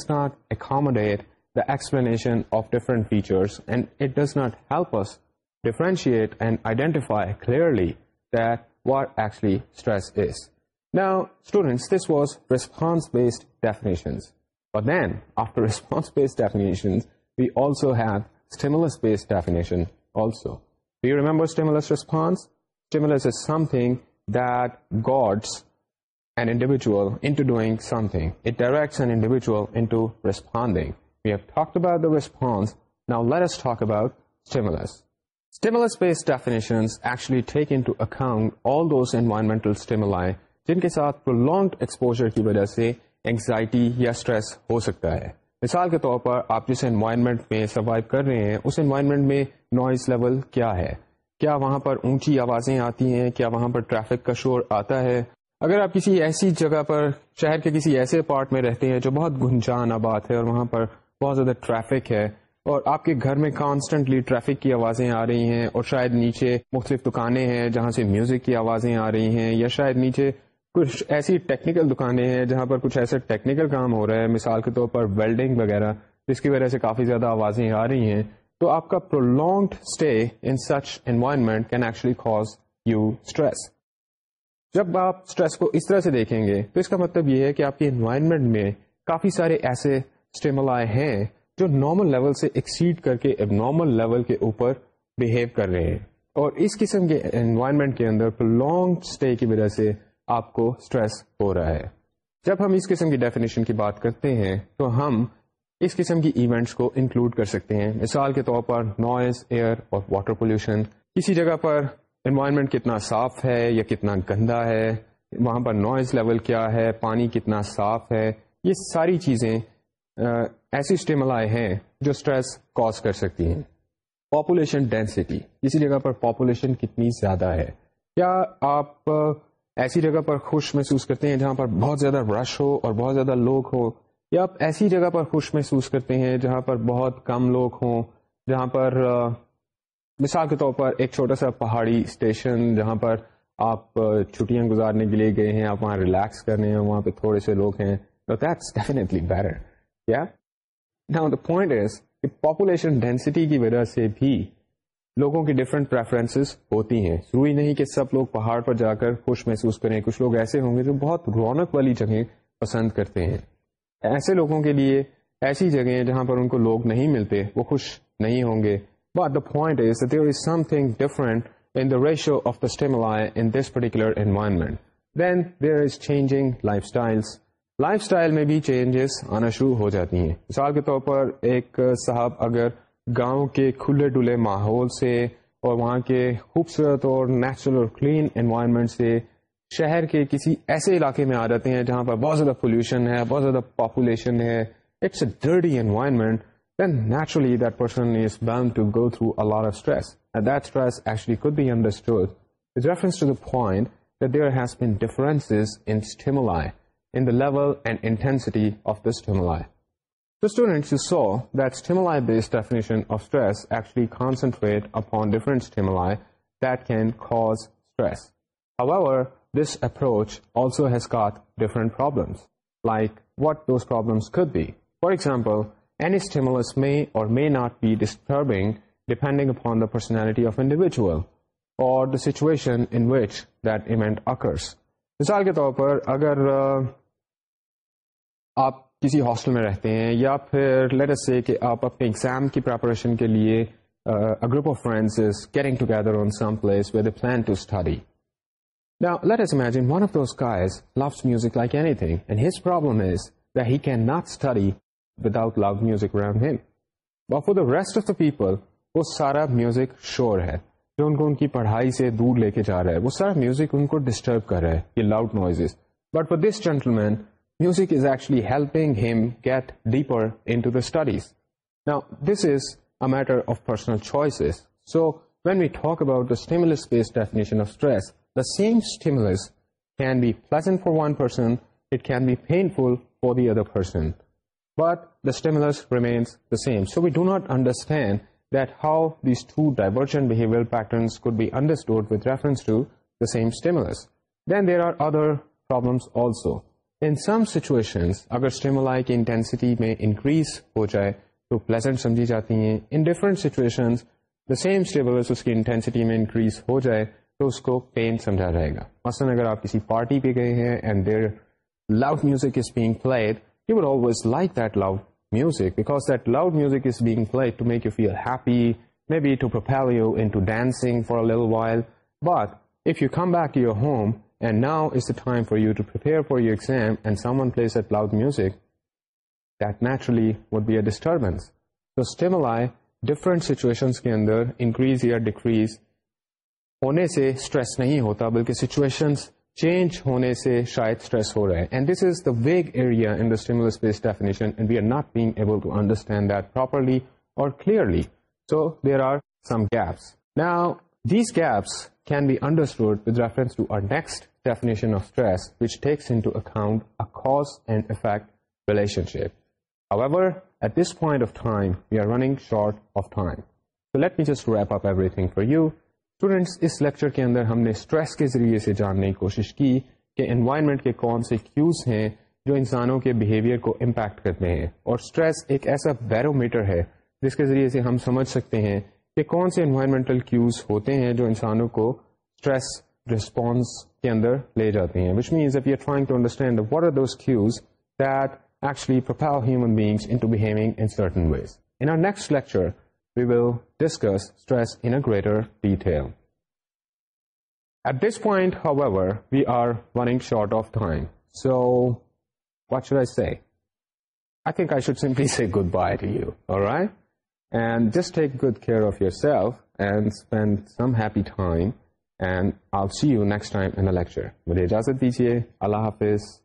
not accommodation of different features not help differentiate and identify clearly دکلی then after we also ریسپونگیڈنگ actually take and all those environmentally جن کے ساتھ ایکسپوجر کی وجہ سے اینگزائٹی یا اسٹریس ہو سکتا ہے مثال کے طور پر آپ جس انوائرمنٹ میں سروائو کر رہے ہیں اس انوائرمنٹ میں نوائز لیول کیا ہے کیا وہاں پر اونچی آوازیں آتی ہیں کیا وہاں پر ٹریفک کا شور آتا ہے اگر آپ کسی ایسی جگہ پر شہر کے کسی ایسے پارٹ میں رہتے ہیں جو بہت گنجان آباد ہے اور وہاں پر بہت زیادہ ٹریفک ہے اور آپ کے گھر میں کانسٹنٹلی ٹریفک کی آوازیں آ رہی ہیں اور شاید نیچے مختلف دکانیں ہیں جہاں سے میوزک کی آوازیں آ رہی ہیں یا شاید نیچے کچھ ایسی ٹیکنیکل دکانیں ہیں جہاں پر کچھ ایسے ٹیکنیکل کام ہو رہے ہیں مثال کے طور پر ویلڈنگ وغیرہ جس کی وجہ سے کافی زیادہ آوازیں آ رہی ہیں تو آپ کا prolonged stay in such environment can actually cause you stress جب آپ اسٹریس کو اس طرح سے دیکھیں گے تو اس کا مطلب یہ ہے کہ آپ کے انوائرمنٹ میں کافی سارے ایسے اسٹیملائیں ہیں جو نارمل لیول سے ایکسیڈ کر کے اب نارمل لیول کے اوپر بہیو کر رہے ہیں اور اس قسم کے انوائرمنٹ کے اندر پرولونگ اسٹے کی وجہ سے آپ کو اسٹریس ہو رہا ہے جب ہم اس قسم کی ڈیفینیشن کی بات کرتے ہیں تو ہم اس قسم کی ایونٹس کو انکلوڈ کر سکتے ہیں مثال کے طور پر نوائز ایئر اور واٹر پولوشن کسی جگہ پر انوائرمنٹ کتنا صاف ہے یا کتنا گندا ہے وہاں پر نوائز لیول کیا ہے پانی کتنا صاف ہے یہ ساری چیزیں ایسی اسٹملائیں ہیں جو اسٹریس کاز کر سکتی ہیں پاپولیشن ڈینسٹی کسی جگہ پر پاپولیشن کتنی زیادہ ہے کیا آپ ایسی جگہ پر خوش محسوس کرتے ہیں جہاں پر بہت زیادہ رش ہو اور بہت زیادہ لوگ ہو یا آپ ایسی جگہ پر خوش محسوس کرتے ہیں جہاں پر بہت کم لوگ ہوں جہاں پر مثال کے طور پر ایک چھوٹا سا پہاڑی اسٹیشن جہاں پر آپ چھٹیاں گزارنے کے لیے گئے ہیں آپ وہاں ریلیکس کرنے ہیں وہاں پہ تھوڑے سے لوگ ہیں that's definitely better point population density کی وجہ سے بھی لوگوں کی ڈفرینٹ پریفرنسز ہوتی ہیں ضروری نہیں کہ سب لوگ پہاڑ پر جا کر خوش محسوس کریں کچھ لوگ ایسے ہوں گے جو بہت رونق والی جگہیں پسند کرتے ہیں ایسے لوگوں کے لیے ایسی جگہیں جہاں پر ان کو لوگ نہیں ملتے وہ خوش نہیں ہوں گے but the point is is something different in the ratio of the in this particular environment then there is changing lifestyles lifestyle میں بھی چینجز آنا شروع ہو جاتی ہیں مثال کے طور پر ایک صاحب اگر گاؤں کے کھلے ڈلے ماحول سے اور وہاں کے خوبصورت اور نیچرل اور کلین انوائرمنٹ سے شہر کے کسی ایسے علاقے میں آ جاتے ہیں جہاں پر بہت زیادہ پولوشن ہے بہت زیادہ پاپولیشن ہے it's a dirty environment then naturally that person is bound to go through a lot of stress that stress actually could be understood With reference to the point that there has been differences in stimuli, in the level and intensity of the stimuli. Like what problem for example any stimulus may or may not be disturbing depending upon the personality of individual or situation in which that event occurs مثال کے طور پر اگر آپ کسی ہاسٹل میں رہتے ہیں یا پھر لیٹر آپ اپنے ایگزام کی پریپریشن کے لیے of of is study Now, let us imagine one those guys loves music music like anything, and his problem that he cannot without loud around him. But for the rest prop officer وہ سارا میوزک شور ہے جو ان کو ان کی پڑھائی سے دور لے کے جا رہا ہے وہ سارا میوزک ان کو ڈسٹرب کر رہا ہے music is actually helping him get deeper into the studies. Now, this is a matter of personal choices. So, when we talk about the stimulus-based definition of stress, the same stimulus can be pleasant for one person, it can be painful for the other person, but the stimulus remains the same. So, we do not understand that how these two divergent behavioral patterns could be understood with reference to the same stimulus. Then there are other problems also. In some اگر اسٹیمولائی کی انٹینسٹی میں انکریز ہو جائے تو پلیزنٹ سمجھی جاتی ہیں ان ڈیفرنٹ سچویشن ہو جائے تو اس کو پین سمجھا جائے گا مثلاً اگر آپ کسی پارٹی پہ گئے ہیں and there loud music there but if you come back to you home now's the time for you to prepare for you exam music what be a disturbance different situation کے اندر انکریز یا ڈیکریز ہونے سے اسٹریس نہیں ہوتا بلکہ سچویشن چینج ہونے سے شاید اسٹریس ہو رہا ہے vague area in the space definition we are not being ایبلڈرسٹینڈ properly اور clearly so there are some gaps these gaps can be understood reference to our next ذریعے سے جاننے کی کوشش کی کہ انوائرمنٹ کے کون سے کیوز ہیں جو انسانوں کے بہیویئر کو امپیکٹ کرتے ہیں اور اسٹریس ایک ایسا بیرو میٹر ہے جس کے ذریعے سے ہم سمجھ سکتے ہیں کہ کون سے انوائرمنٹل کیوز ہوتے ہیں جو انسانوں کو اسٹریس رسپونس کے اندر لے جاتے ہیں which means you trying to to understand are are those cues that actually human beings in in in in behaving certain ways next lecture we will discuss stress greater detail what good and just take good care of yourself and spend some happy time end of in lecture مجھے اجازت دیجیے اللہ حافظ